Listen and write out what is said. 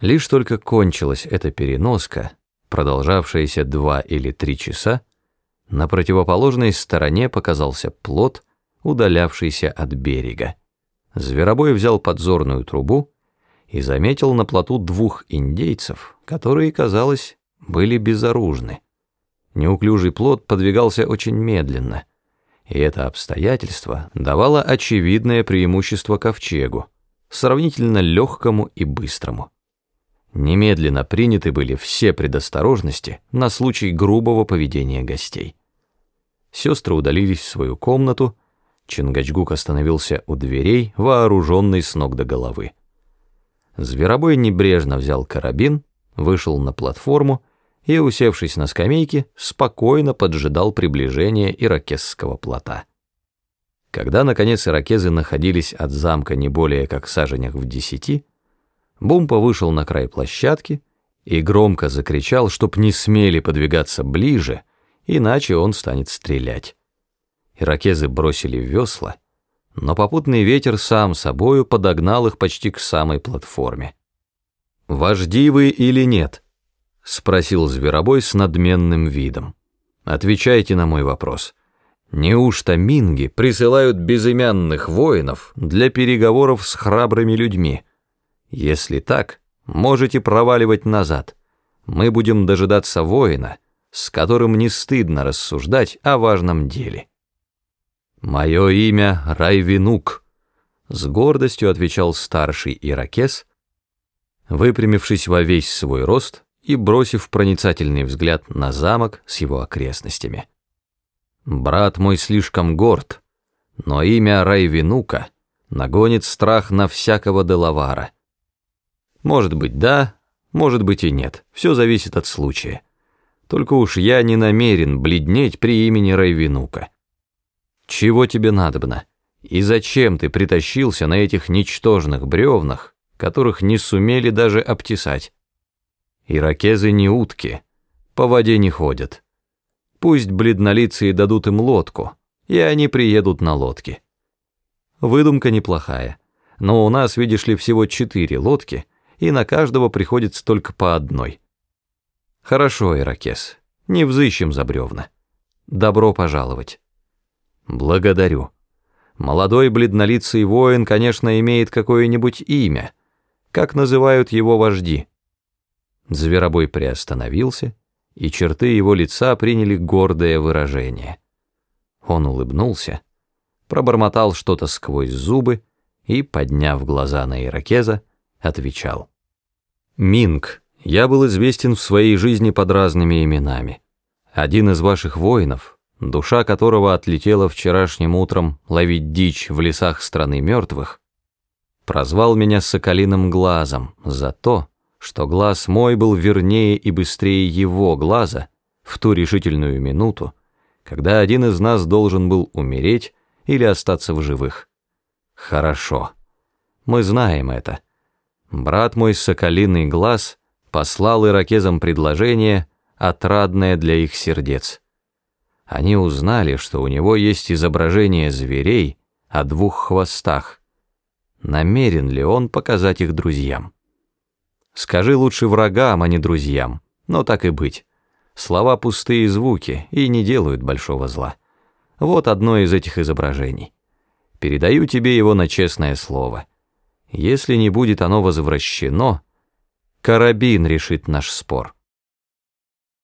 Лишь только кончилась эта переноска, продолжавшаяся два или три часа, на противоположной стороне показался плот, удалявшийся от берега. Зверобой взял подзорную трубу и заметил на плоту двух индейцев, которые, казалось, были безоружны. Неуклюжий плот подвигался очень медленно, и это обстоятельство давало очевидное преимущество ковчегу, сравнительно легкому и быстрому. Немедленно приняты были все предосторожности на случай грубого поведения гостей. Сестры удалились в свою комнату, Чингачгук остановился у дверей, вооруженный с ног до головы. Зверобой небрежно взял карабин, вышел на платформу и, усевшись на скамейке, спокойно поджидал приближения иракесского плота. Когда, наконец, иракезы находились от замка не более как саженях в десяти, Бумпа вышел на край площадки и громко закричал, чтоб не смели подвигаться ближе, иначе он станет стрелять. Иракезы бросили весла, но попутный ветер сам собою подогнал их почти к самой платформе. «Вожди вы или нет?» — спросил Зверобой с надменным видом. «Отвечайте на мой вопрос. Неужто минги присылают безымянных воинов для переговоров с храбрыми людьми? Если так, можете проваливать назад. Мы будем дожидаться воина, с которым не стыдно рассуждать о важном деле». «Мое имя Райвинук», — с гордостью отвечал старший иракес, выпрямившись во весь свой рост и бросив проницательный взгляд на замок с его окрестностями. «Брат мой слишком горд, но имя Райвинука нагонит страх на всякого делавара. Может быть, да, может быть и нет, все зависит от случая. Только уж я не намерен бледнеть при имени Райвинука». Чего тебе надобно? И зачем ты притащился на этих ничтожных бревнах, которых не сумели даже обтесать? Иракезы не утки, по воде не ходят. Пусть бледнолицые дадут им лодку, и они приедут на лодке. Выдумка неплохая, но у нас, видишь ли, всего четыре лодки, и на каждого приходится только по одной. Хорошо, Иракез, не взыщем за бревна. Добро пожаловать. Благодарю. Молодой бледнолицый воин, конечно, имеет какое-нибудь имя. Как называют его вожди? Зверобой приостановился, и черты его лица приняли гордое выражение. Он улыбнулся, пробормотал что-то сквозь зубы и, подняв глаза на иракеза, отвечал. «Минг, я был известен в своей жизни под разными именами. Один из ваших воинов, душа которого отлетела вчерашним утром ловить дичь в лесах страны мертвых, прозвал меня соколиным глазом за то, что глаз мой был вернее и быстрее его глаза в ту решительную минуту, когда один из нас должен был умереть или остаться в живых. Хорошо. Мы знаем это. Брат мой соколиный глаз послал иракезам предложение, отрадное для их сердец они узнали, что у него есть изображение зверей о двух хвостах. Намерен ли он показать их друзьям? Скажи лучше врагам, а не друзьям, но так и быть. Слова пустые звуки и не делают большого зла. Вот одно из этих изображений. Передаю тебе его на честное слово. Если не будет оно возвращено, карабин решит наш спор.